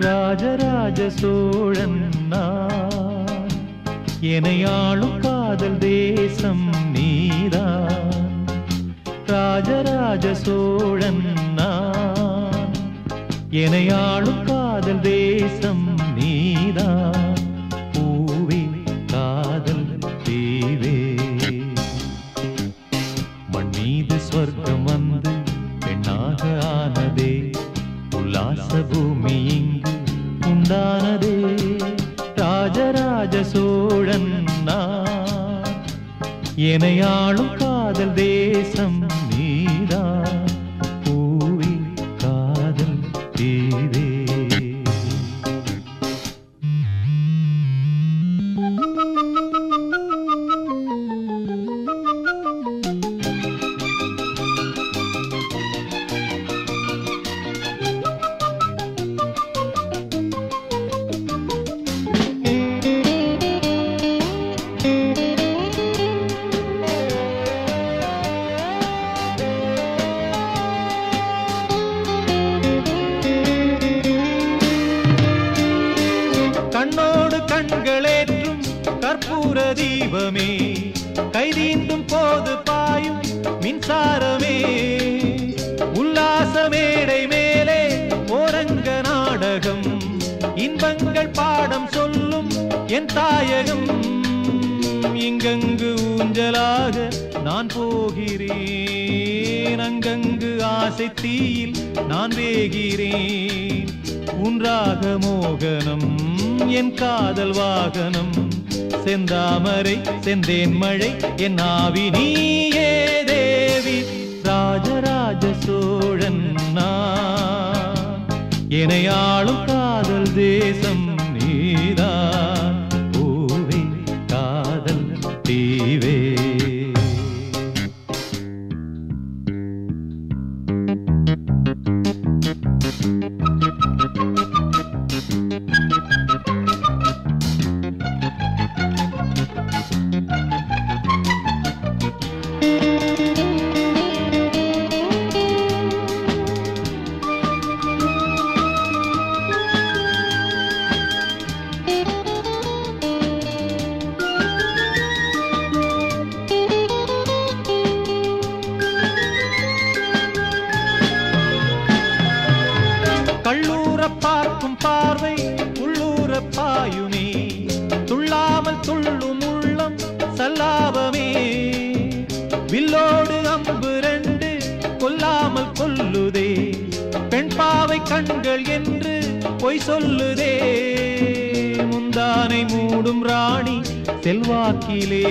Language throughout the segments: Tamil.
ராஜராஜ சோழன் நான். எனையாளும் காதல் தேசம் நீரா ராஜராஜ சோழன் நான். எனையாளும் காதல் தேசம் நீரா பூவே காதல் தீவே. மண் மீது சொர்க்கம் வந்து பெண்ணாக ஆனதே. உல்லாச பூமி இங்கு உண்டானதே. ராஜராஜ சோழன் நான். எனையாளும் காதல் தேசம் நீதான். தீபமே. கைதீண்டும் போது பாயும் மின்சாரமே. உல்லாச மேடை மேலே ஓரங்க நாடகம். இன்பங்கள் பாடம் சொல்லும் என் தாயகம். இங்கங்கு ஊஞ்சலாக நான் போகிறேன். அங்கங்கு ஆசை தீயில் நான் வேகிறேன். உன்றாக மோகனம் என் காதல் வாகனம். செந்தாமரை செந்தேன் மழை என் ஆவி நீயே தேவி. ராஜராஜ சோழன் நான். எனையாளும் காதல் தேசம். சொல்லுதே. முந்தானை மூடும் ராணி செல்வாக்கிலே.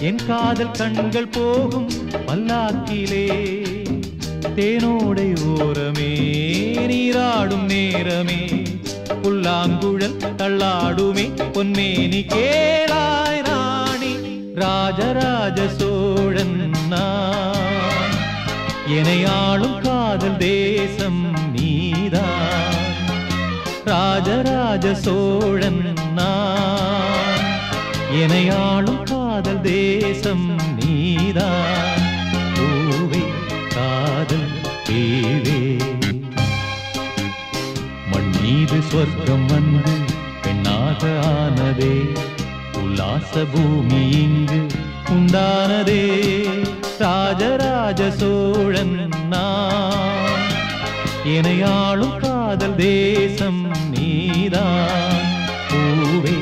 என் காதல் கண்கள் போகும் பல்லாக்கிலே தேனோடை ஓரமே நீராடும் நேரமே. புல்லாங்குழல் தள்ளாடுமே பொன்னேனி கேளாய் ராணி. ராஜராஜ சோழன் என ஆளும் காதல் தேசம் ராஜராஜ சோழன் நான். எனையாளும் காதல் தேசம் நீதான். பூவே காதல் தேவே. மண் மீது சொர்க்கம் வந்து பெண்ணாக ஆனதே. உல்லாச பூமி இங்கு உண்டானதே. ராஜராஜ சோழன் நான். எனையாளும் காதல் தேசம் நீதான். பூவே